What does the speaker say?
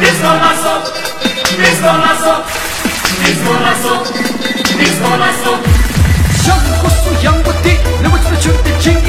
It's gonna suck. It's gonna suck. It's gonna suck. It's gonna suck. 香菇素羊骨地，流不尽的纯的情。